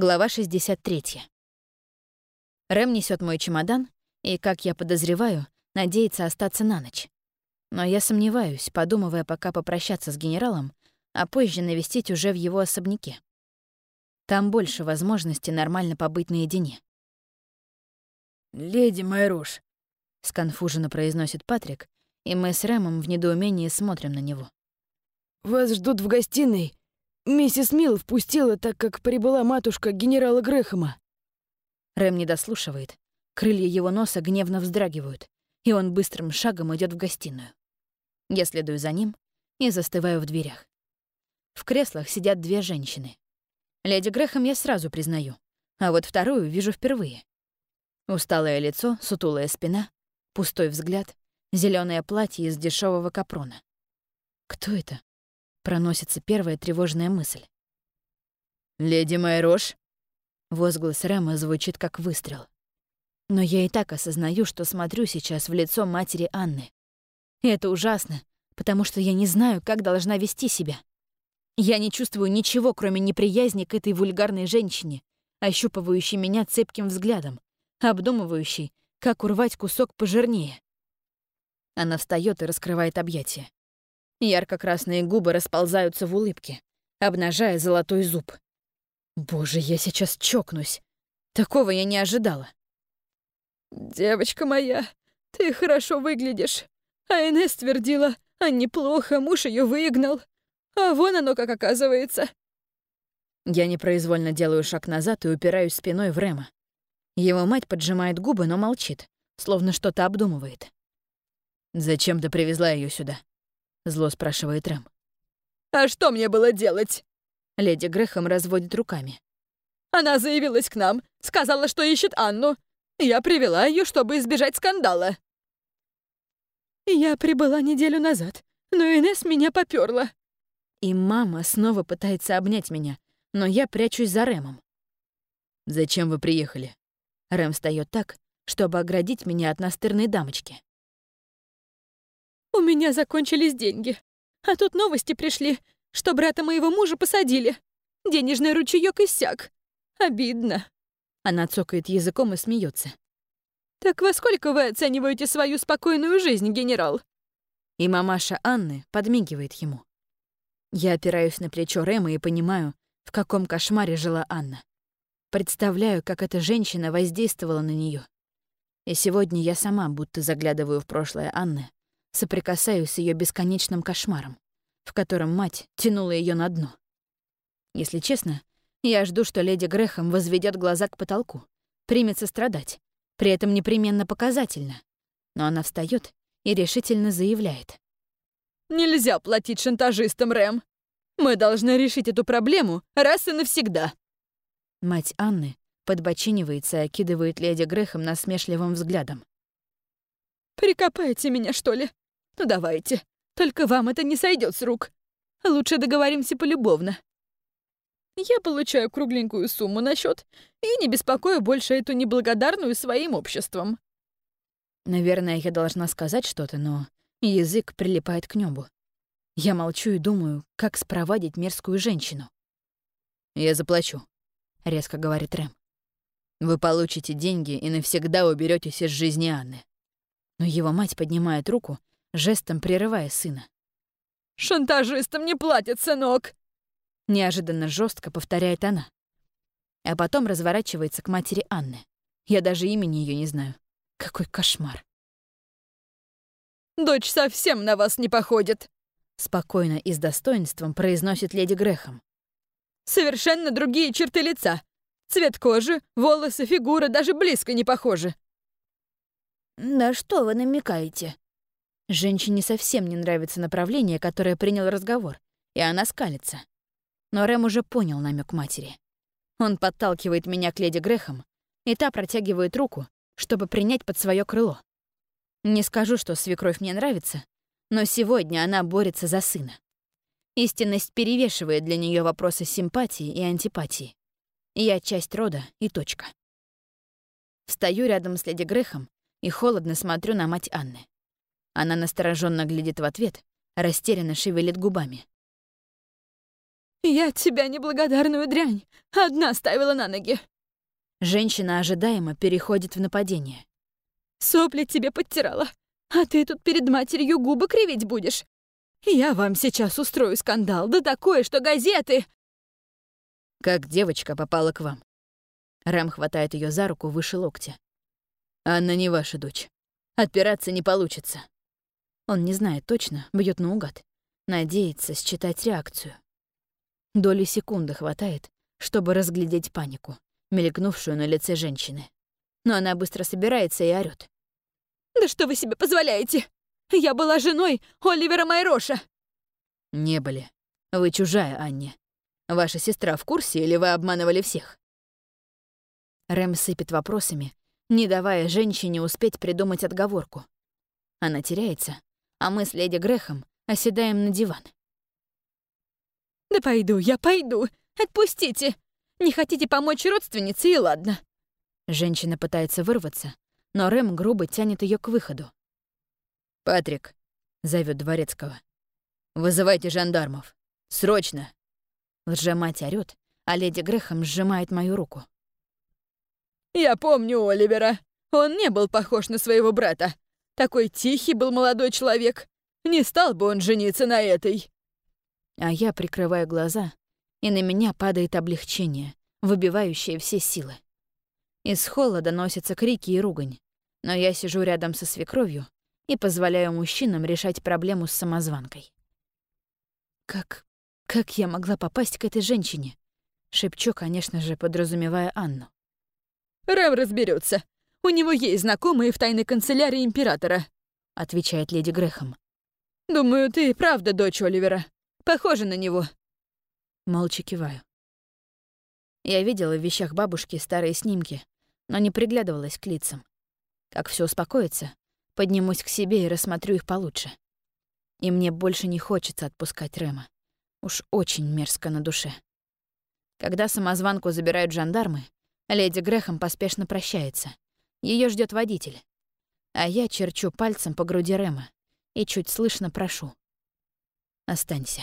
Глава 63. Рэм несет мой чемодан и, как я подозреваю, надеется остаться на ночь. Но я сомневаюсь, подумывая пока попрощаться с генералом, а позже навестить уже в его особняке. Там больше возможности нормально побыть наедине. «Леди Майруш», — сконфуженно произносит Патрик, и мы с Рэмом в недоумении смотрим на него. «Вас ждут в гостиной Миссис Милл впустила, так как прибыла матушка генерала Грэхэма. Рэм не дослушивает. Крылья его носа гневно вздрагивают, и он быстрым шагом идет в гостиную. Я следую за ним и застываю в дверях. В креслах сидят две женщины. Леди Грэхэм я сразу признаю, а вот вторую вижу впервые. Усталое лицо, сутулая спина, пустой взгляд, зеленое платье из дешевого капрона. Кто это? Проносится первая тревожная мысль. «Леди Майрош?» Возглас Рэма звучит как выстрел. Но я и так осознаю, что смотрю сейчас в лицо матери Анны. И это ужасно, потому что я не знаю, как должна вести себя. Я не чувствую ничего, кроме неприязни к этой вульгарной женщине, ощупывающей меня цепким взглядом, обдумывающей, как урвать кусок пожирнее. Она встает и раскрывает объятия. Ярко-красные губы расползаются в улыбке, обнажая золотой зуб. Боже, я сейчас чокнусь. Такого я не ожидала. «Девочка моя, ты хорошо выглядишь. А Инесс твердила, а неплохо, муж ее выгнал. А вон оно как оказывается». Я непроизвольно делаю шаг назад и упираюсь спиной в Рема. Его мать поджимает губы, но молчит, словно что-то обдумывает. «Зачем ты привезла ее сюда?» Зло спрашивает Рэм. «А что мне было делать?» Леди Грэхэм разводит руками. «Она заявилась к нам, сказала, что ищет Анну. Я привела ее, чтобы избежать скандала». «Я прибыла неделю назад, но Инесс меня попёрла». И мама снова пытается обнять меня, но я прячусь за Рэмом. «Зачем вы приехали?» Рэм встает так, чтобы оградить меня от настырной дамочки. У меня закончились деньги. А тут новости пришли, что брата моего мужа посадили. Денежный ручеёк иссяк. Обидно. Она цокает языком и смеется. «Так во сколько вы оцениваете свою спокойную жизнь, генерал?» И мамаша Анны подмигивает ему. Я опираюсь на плечо Рэма и понимаю, в каком кошмаре жила Анна. Представляю, как эта женщина воздействовала на нее. И сегодня я сама будто заглядываю в прошлое Анны, соприкасаюсь с ее бесконечным кошмаром, в котором мать тянула ее на дно. Если честно, я жду, что леди Грехом возведет глаза к потолку, примется страдать, при этом непременно показательно. Но она встает и решительно заявляет. «Нельзя платить шантажистам, Рэм. Мы должны решить эту проблему раз и навсегда». Мать Анны подбочинивается и окидывает леди Грехом насмешливым взглядом. «Прикопайте меня, что ли? Ну давайте. Только вам это не сойдет с рук. Лучше договоримся полюбовно. Я получаю кругленькую сумму на счет и не беспокою больше эту неблагодарную своим обществом. Наверное, я должна сказать что-то, но язык прилипает к небу. Я молчу и думаю, как спровадить мерзкую женщину. «Я заплачу», — резко говорит Рэм. «Вы получите деньги и навсегда уберетесь из жизни Анны». Но его мать поднимает руку, жестом прерывая сына. «Шантажистам не платят, сынок!» Неожиданно жестко повторяет она. А потом разворачивается к матери Анны. Я даже имени ее не знаю. Какой кошмар. «Дочь совсем на вас не походит», — спокойно и с достоинством произносит леди Грехом. «Совершенно другие черты лица. Цвет кожи, волосы, фигура даже близко не похожи». «На что вы намекаете?» Женщине совсем не нравится направление, которое принял разговор, и она скалится. Но Рэм уже понял намек матери. Он подталкивает меня к леди Грехам, и та протягивает руку, чтобы принять под свое крыло. Не скажу, что свекровь мне нравится, но сегодня она борется за сына. Истинность перевешивает для нее вопросы симпатии и антипатии. Я часть рода и точка. Встаю рядом с леди Грехом и холодно смотрю на мать Анны. Она настороженно глядит в ответ, растерянно шевелит губами. Я тебя, неблагодарную дрянь, одна ставила на ноги. Женщина ожидаемо переходит в нападение. Сопли тебе подтирала, а ты тут перед матерью губы кривить будешь. Я вам сейчас устрою скандал, да такое, что газеты... Как девочка попала к вам? Рэм хватает ее за руку выше локтя. Анна не ваша дочь. Отпираться не получится. Он не знает точно, бьет наугад. Надеется считать реакцию. Доли секунды хватает, чтобы разглядеть панику мелькнувшую на лице женщины. Но она быстро собирается и орёт. «Да что вы себе позволяете? Я была женой Оливера Майроша!» «Не были. Вы чужая, Анне. Ваша сестра в курсе или вы обманывали всех?» Рэм сыпет вопросами, не давая женщине успеть придумать отговорку. Она теряется, а мы с леди Грехом оседаем на диван. «Да пойду, я пойду! Отпустите! Не хотите помочь родственнице, и ладно». Женщина пытается вырваться, но Рэм грубо тянет ее к выходу. «Патрик», — зовет Дворецкого, — «вызывайте жандармов. Срочно!» Лжемать орёт, а леди Грехом сжимает мою руку. «Я помню Оливера. Он не был похож на своего брата. Такой тихий был молодой человек. Не стал бы он жениться на этой». А я прикрываю глаза и на меня падает облегчение, выбивающее все силы. Из холла доносятся крики и ругань, но я сижу рядом со свекровью и позволяю мужчинам решать проблему с самозванкой. Как... как я могла попасть к этой женщине? Шепчу, конечно же, подразумевая Анну. «Рэм разберется. У него есть знакомые в тайной канцелярии императора», — отвечает леди Грехом. «Думаю, ты правда дочь Оливера. Похожа на него. Молча киваю. Я видела в вещах бабушки старые снимки, но не приглядывалась к лицам. Как все успокоится, поднимусь к себе и рассмотрю их получше. И мне больше не хочется отпускать Рема. Уж очень мерзко на душе. Когда самозванку забирают жандармы, леди Грехом поспешно прощается. Ее ждет водитель. А я черчу пальцем по груди Рема и чуть слышно прошу. «Останься».